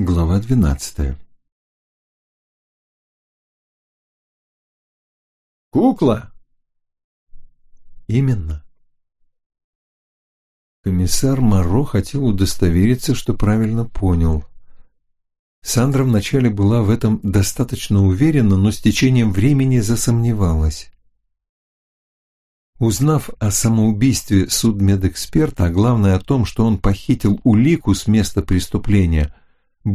Глава двенадцатая «Кукла?» «Именно». Комиссар Моро хотел удостовериться, что правильно понял. Сандра вначале была в этом достаточно уверена, но с течением времени засомневалась. Узнав о самоубийстве судмедэксперта, а главное о том, что он похитил улику с места преступления,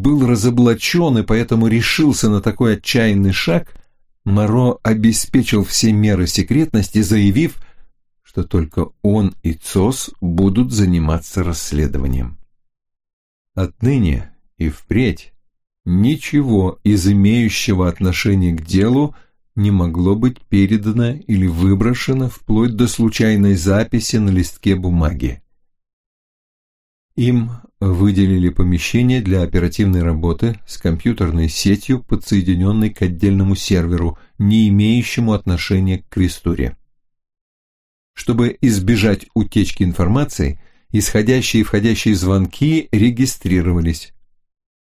был разоблачен и поэтому решился на такой отчаянный шаг, Моро обеспечил все меры секретности, заявив, что только он и ЦОС будут заниматься расследованием. Отныне и впредь ничего из имеющего отношения к делу не могло быть передано или выброшено вплоть до случайной записи на листке бумаги. Им выделили помещение для оперативной работы с компьютерной сетью, подсоединенной к отдельному серверу, не имеющему отношения к Квестуре. Чтобы избежать утечки информации, исходящие и входящие звонки регистрировались.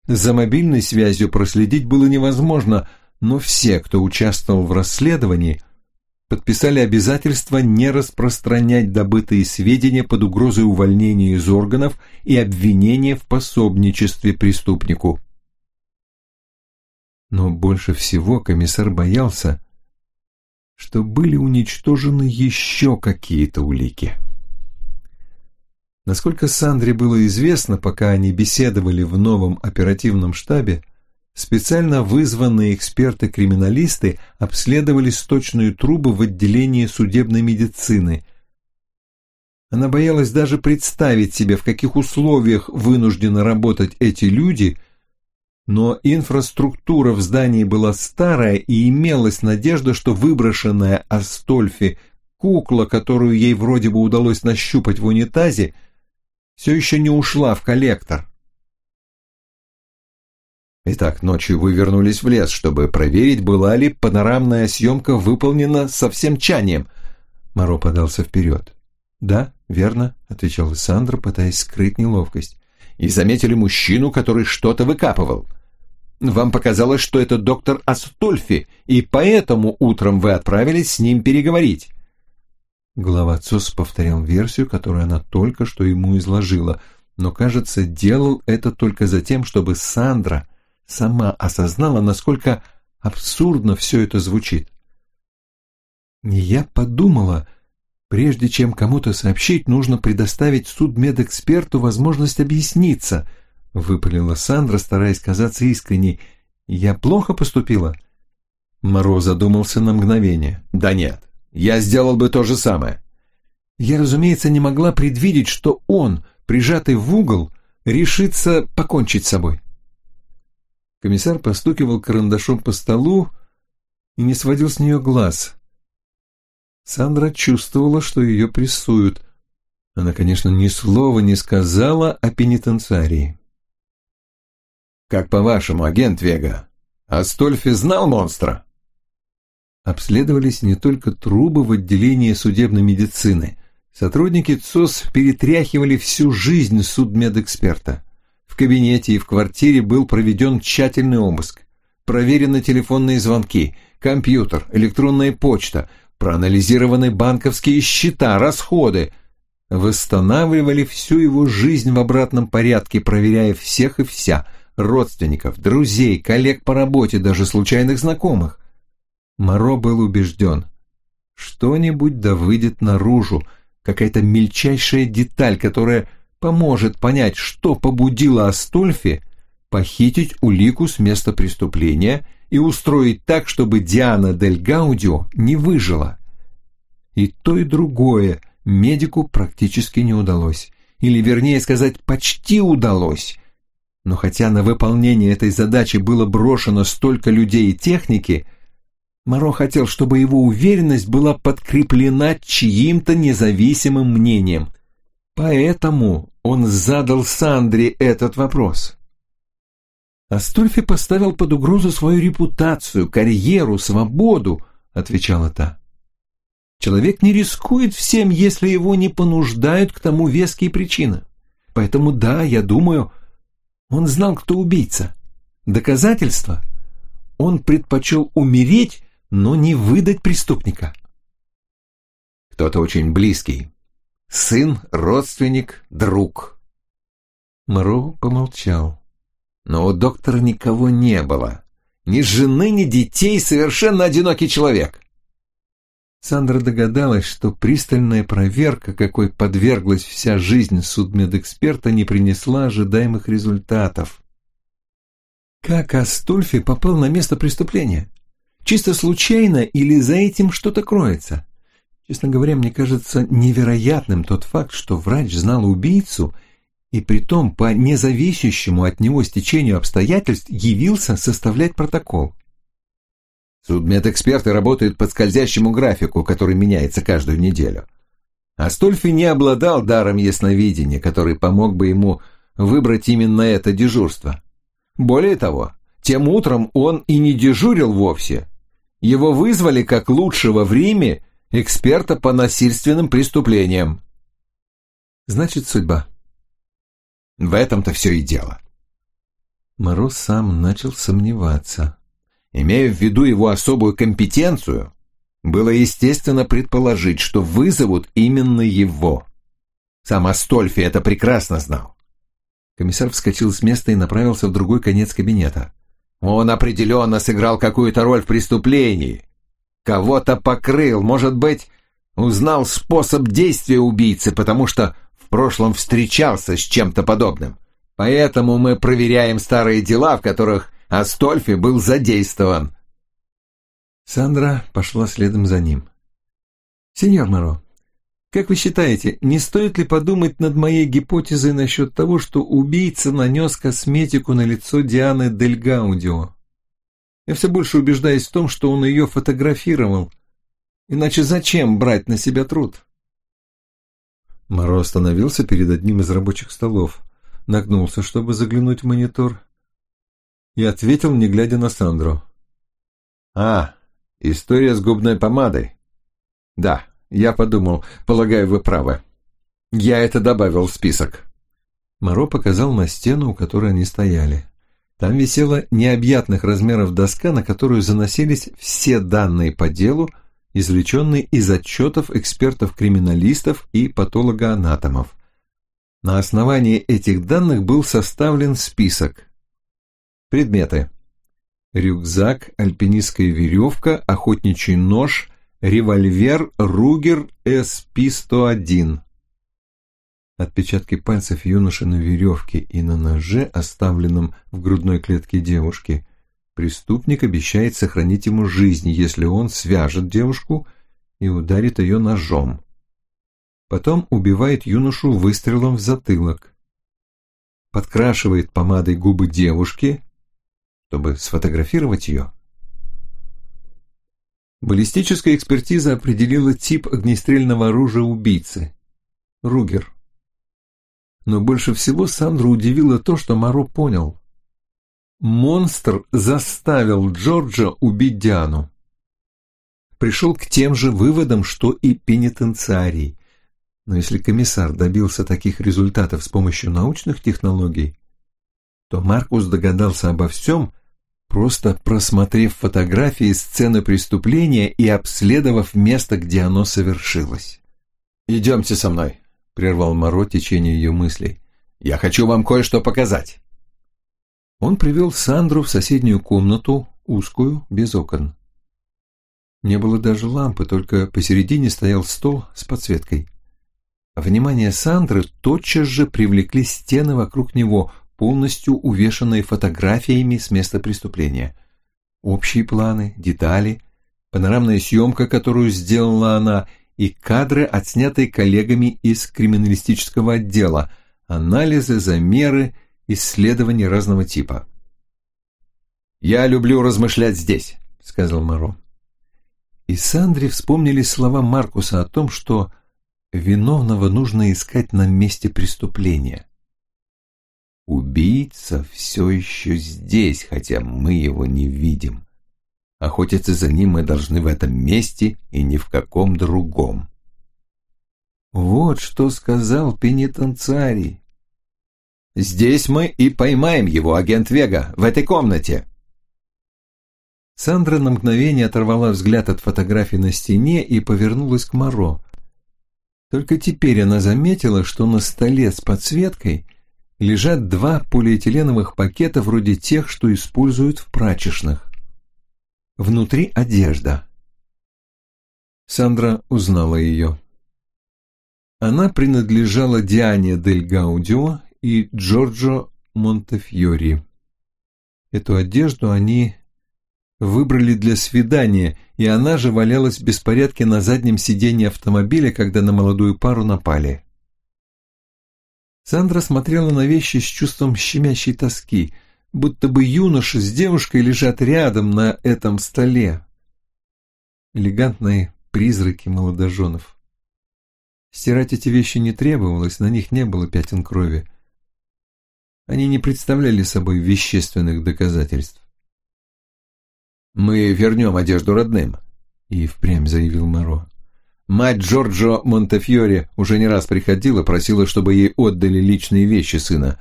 За мобильной связью проследить было невозможно, но все, кто участвовал в расследовании, подписали обязательство не распространять добытые сведения под угрозой увольнения из органов и обвинения в пособничестве преступнику. Но больше всего комиссар боялся, что были уничтожены еще какие-то улики. Насколько Сандре было известно, пока они беседовали в новом оперативном штабе, специально вызванные эксперты-криминалисты обследовали сточные трубы в отделении судебной медицины. Она боялась даже представить себе, в каких условиях вынуждены работать эти люди, но инфраструктура в здании была старая и имелась надежда, что выброшенная Астольфи кукла, которую ей вроде бы удалось нащупать в унитазе, все еще не ушла в коллектор. Итак, ночью вы вернулись в лес, чтобы проверить, была ли панорамная съемка выполнена со всем чанием. Моро подался вперед. «Да, верно», — отвечал Сандра, пытаясь скрыть неловкость. «И заметили мужчину, который что-то выкапывал. Вам показалось, что это доктор Астольфи, и поэтому утром вы отправились с ним переговорить». Глава ЦОС повторял версию, которую она только что ему изложила, но, кажется, делал это только за тем, чтобы Сандра сама осознала, насколько абсурдно все это звучит. И я подумала, прежде чем кому-то сообщить, нужно предоставить судмедэксперту возможность объясниться, выпалила Сандра, стараясь казаться искренней. Я плохо поступила? Моро задумался на мгновение. Да нет, я сделал бы то же самое. Я, разумеется, не могла предвидеть, что он, прижатый в угол, решится покончить с собой. Комиссар постукивал карандашом по столу и не сводил с нее глаз. Сандра чувствовала, что ее прессуют. Она, конечно, ни слова не сказала о пенитенциарии. «Как по-вашему, агент Вега, Астольфи знал монстра?» Обследовались не только трубы в отделении судебной медицины. Сотрудники ЦОС перетряхивали всю жизнь судмедэксперта. Кабинете и в квартире был проведен тщательный обыск. Проверены телефонные звонки, компьютер, электронная почта, проанализированы банковские счета, расходы. Восстанавливали всю его жизнь в обратном порядке, проверяя всех и вся, родственников, друзей, коллег по работе, даже случайных знакомых. Моро был убежден, что-нибудь да выйдет наружу, какая-то мельчайшая деталь, которая поможет понять, что побудило Астольфи похитить улику с места преступления и устроить так, чтобы Диана Дель Гаудио не выжила. И то, и другое медику практически не удалось. Или, вернее сказать, почти удалось. Но хотя на выполнение этой задачи было брошено столько людей и техники, Моро хотел, чтобы его уверенность была подкреплена чьим-то независимым мнением. Поэтому он задал Сандре этот вопрос. «Астольфи поставил под угрозу свою репутацию, карьеру, свободу», — отвечала та. «Человек не рискует всем, если его не понуждают к тому веские причины. Поэтому да, я думаю, Он знал, кто убийца. Доказательства? Он предпочел умереть, но не выдать преступника. Кто-то очень близкий. Сын, родственник, друг. Моро помолчал. Но у доктора никого не было. Ни жены, ни детей, совершенно одинокий человек. Сандра догадалась, что пристальная проверка, какой подверглась вся жизнь судмедэксперта, не принесла ожидаемых результатов. Как Астульфи попал на место преступления? Чисто случайно или за этим что-то кроется? Честно говоря, мне кажется невероятным тот факт, что врач знал убийцу и притом по независящему от него стечению обстоятельств явился составлять протокол. Судмедэксперты работают по скользящему графику, который меняется каждую неделю. Астольфи не обладал даром ясновидения, который помог бы ему выбрать именно это дежурство. Более того, тем утром он и не дежурил вовсе. Его вызвали как лучшего в Риме эксперта по насильственным преступлениям. Значит, судьба. В этом-то все и дело. Мороз сам начал сомневаться. Имея в виду его особую компетенцию, было естественно предположить, что вызовут именно его. Сам Астольфи это прекрасно знал. Комиссар вскочил с места и направился в другой конец кабинета. Он определенно сыграл какую-то роль в преступлении. Кого-то покрыл, может быть, узнал способ действия убийцы, потому что в прошлом встречался с чем-то подобным. Поэтому мы проверяем старые дела, в которых Астольфи был задействован. Сандра пошла следом за ним. «Сеньор Моро, как вы считаете, не стоит ли подумать над моей гипотезой насчет того, что убийца нанес косметику на лицо Дианы Дель Гаудио? Я все больше убеждаюсь в том, что он ее фотографировал. Иначе зачем брать на себя труд?» Моро остановился перед одним из рабочих столов, нагнулся, чтобы заглянуть в монитор, и ответил, не глядя на Сандру. «А, история с губной помадой. Да, я подумал, полагаю, вы правы. Я это добавил в список». Моро показал на стену, у которой они стояли. Там висела необъятных размеров доска, на которую заносились все данные по делу, извлеченные из отчетов экспертов-криминалистов и патологоанатомов. На основании этих данных был составлен список, Предметы. Рюкзак, альпинистская веревка, охотничий нож, револьвер Ругер SP-101. Отпечатки пальцев юноши на веревке и на ноже, оставленном в грудной клетке девушки. Преступник обещает сохранить ему жизнь, если он свяжет девушку и ударит ее ножом. Потом убивает юношу выстрелом в затылок. Подкрашивает помадой губы девушки, чтобы сфотографировать ее. Баллистическая экспертиза определила тип огнестрельного оружия убийцы – Ругер. Но больше всего Сандру удивило то, что Маро понял. Монстр заставил Джорджа убить Диану. Пришел к тем же выводам, что и пенитенциарий. Но если комиссар добился таких результатов с помощью научных технологий, то Маркус догадался обо всем, просто просмотрев фотографии сцены преступления и обследовав место, где оно совершилось. «Идемте со мной», — прервал Моро течение ее мыслей. «Я хочу вам кое-что показать». Он привел Сандру в соседнюю комнату, узкую, без окон. Не было даже лампы, только посередине стоял стол с подсветкой. Внимание Сандры тотчас же привлекли стены вокруг него, полностью увешанные фотографиями с места преступления. Общие планы, детали, панорамная съемка, которую сделала она, и кадры, отснятые коллегами из криминалистического отдела, анализы, замеры, исследования разного типа. «Я люблю размышлять здесь», — сказал Моро. И Сандре вспомнили слова Маркуса о том, что виновного нужно искать на месте преступления. Убийца все еще здесь, хотя мы его не видим. Охотиться за ним мы должны в этом месте и ни в каком другом. Вот что сказал пенитенциарий. Здесь мы и поймаем его, агент Вега, в этой комнате. Сандра на мгновение оторвала взгляд от фотографии на стене и повернулась к Моро. Только теперь она заметила, что на столе с подсветкой лежат два полиэтиленовых пакета вроде тех, что используют в прачечных. Внутри одежда. Сандра узнала ее. Она принадлежала Диане Дель Гаудио и Джорджо Монтефьори. Эту одежду они выбрали для свидания, и она же валялась в беспорядке на заднем сиденье автомобиля, когда на молодую пару напали. Сандра смотрела на вещи с чувством щемящей тоски, будто бы юноша с девушкой лежат рядом на этом столе. Элегантные призраки молодоженов. Стирать эти вещи не требовалось, на них не было пятен крови. Они не представляли собой вещественных доказательств. «Мы вернем одежду родным», — и впрямь заявил Моро. Мать Джорджо Монтефьори уже не раз приходила, просила, чтобы ей отдали личные вещи сына.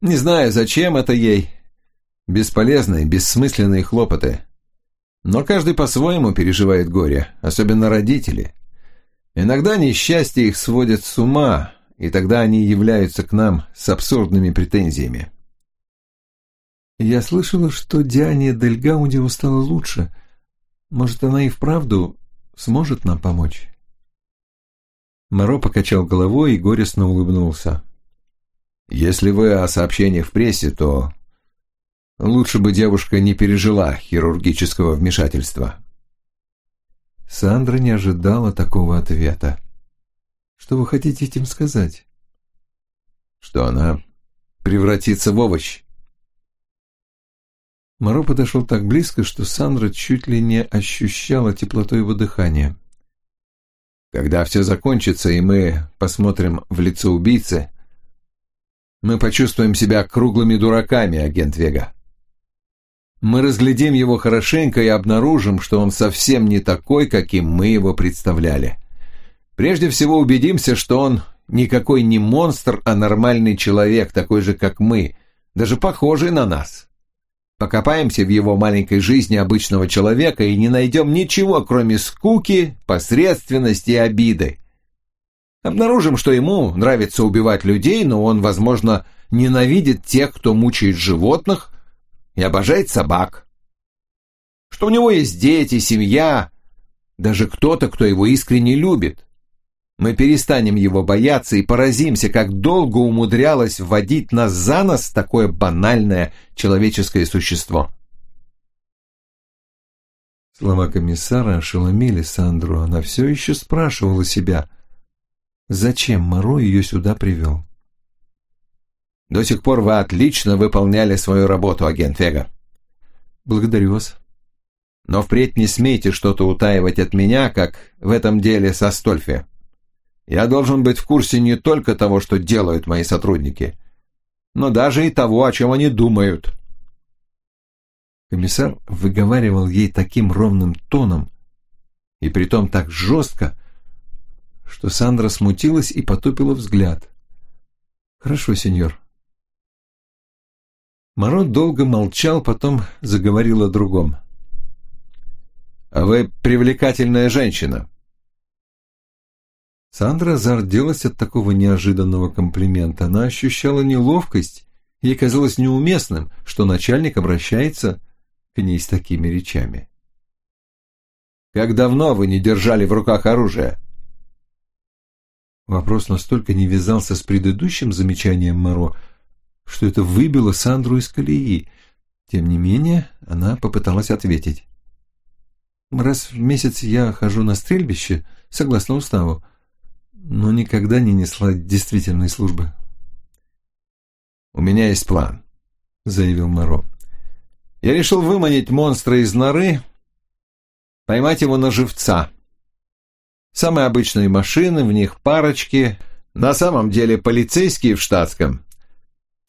Не знаю, зачем это ей. Бесполезные, бессмысленные хлопоты. Но каждый по-своему переживает горе, особенно родители. Иногда несчастье их сводит с ума, и тогда они являются к нам с абсурдными претензиями. Я слышала, что Диане Дель Гаудио стало лучше. Может, она и вправду сможет нам помочь?» Моро покачал головой и горестно улыбнулся. «Если вы о сообщениях в прессе, то лучше бы девушка не пережила хирургического вмешательства». Сандра не ожидала такого ответа. «Что вы хотите этим сказать?» «Что она превратится в овощ», Моро подошел так близко, что Сандра чуть ли не ощущала теплоту его дыхания. «Когда все закончится, и мы посмотрим в лицо убийцы, мы почувствуем себя круглыми дураками, агент Вега. Мы разглядим его хорошенько и обнаружим, что он совсем не такой, каким мы его представляли. Прежде всего убедимся, что он никакой не монстр, а нормальный человек, такой же, как мы, даже похожий на нас». Покопаемся в его маленькой жизни обычного человека и не найдем ничего, кроме скуки, посредственности и обиды. Обнаружим, что ему нравится убивать людей, но он, возможно, ненавидит тех, кто мучает животных и обожает собак. Что у него есть дети, семья, даже кто-то, кто его искренне любит. Мы перестанем его бояться и поразимся, как долго умудрялось вводить нас за нос такое банальное человеческое существо. Слова комиссара ошеломили Сандру. Она все еще спрашивала себя, зачем Моро ее сюда привел. «До сих пор вы отлично выполняли свою работу, агент Вега». «Благодарю вас». «Но впредь не смейте что-то утаивать от меня, как в этом деле со Стольфи. Я должен быть в курсе не только того, что делают мои сотрудники, но даже и того, о чем они думают. Комиссар выговаривал ей таким ровным тоном, и притом так жестко, что Сандра смутилась и потупила взгляд. «Хорошо, сеньор». Марон долго молчал, потом заговорил о другом. «А вы привлекательная женщина», Сандра зарделась от такого неожиданного комплимента. Она ощущала неловкость. Ей казалось неуместным, что начальник обращается к ней с такими речами. «Как давно вы не держали в руках оружие?» Вопрос настолько не вязался с предыдущим замечанием Моро, что это выбило Сандру из колеи. Тем не менее, она попыталась ответить. «Раз в месяц я хожу на стрельбище, согласно уставу но никогда не несла действительной службы. «У меня есть план», — заявил Моро. «Я решил выманить монстра из норы, поймать его на живца. Самые обычные машины, в них парочки, на самом деле полицейские в штатском.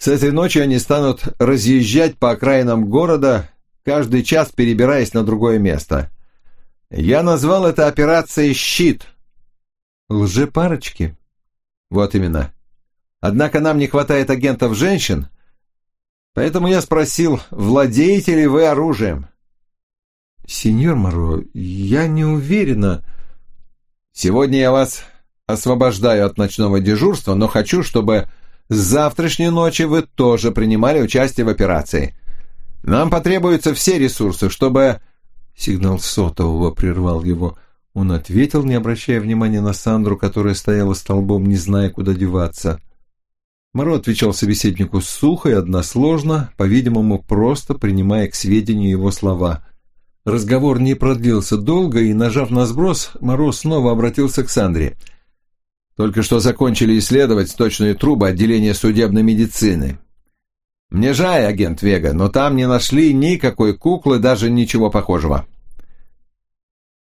С этой ночи они станут разъезжать по окраинам города, каждый час перебираясь на другое место. Я назвал это операцией «Щит», Лжепарочки? Вот именно. Однако нам не хватает агентов женщин, поэтому я спросил, владеете ли вы оружием. «Сеньор Моро, я не уверена...» «Сегодня я вас освобождаю от ночного дежурства, но хочу, чтобы с завтрашней ночи вы тоже принимали участие в операции. Нам потребуются все ресурсы, чтобы...» Сигнал сотового прервал его. Он ответил, не обращая внимания на Сандру, которая стояла столбом, не зная, куда деваться. Моро отвечал собеседнику сухо и односложно, по-видимому, просто принимая к сведению его слова. Разговор не продлился долго, и, нажав на сброс, Моро снова обратился к Сандре. «Только что закончили исследовать сточные трубы отделения судебной медицины. Мне жаль, агент Вега, но там не нашли никакой куклы, даже ничего похожего».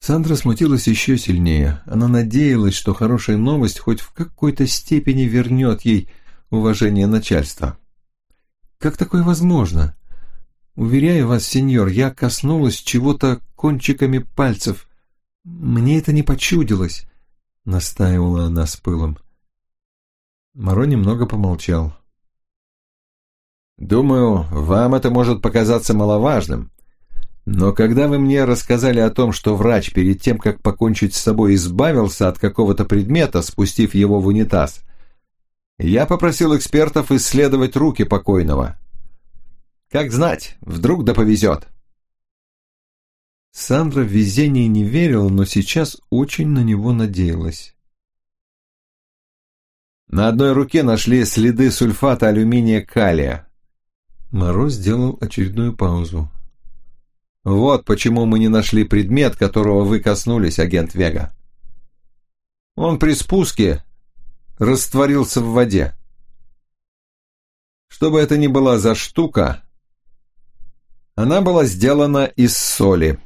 Сандра смутилась еще сильнее. Она надеялась, что хорошая новость хоть в какой-то степени вернет ей уважение начальства. «Как такое возможно?» «Уверяю вас, сеньор, я коснулась чего-то кончиками пальцев. Мне это не почудилось», — настаивала она с пылом. Моро немного помолчал. «Думаю, вам это может показаться маловажным, но когда вы мне рассказали о том, что врач перед тем, как покончить с собой, избавился от какого-то предмета, спустив его в унитаз, я попросил экспертов исследовать руки покойного. Как знать, вдруг да повезет. Сандра в везение не верила, но сейчас очень на него надеялась. На одной руке нашли следы сульфата алюминия калия. Мороз сделал очередную паузу. Вот почему мы не нашли предмет, которого вы коснулись, агент Вега. Он при спуске растворился в воде. Что бы это ни была за штука, она была сделана из соли.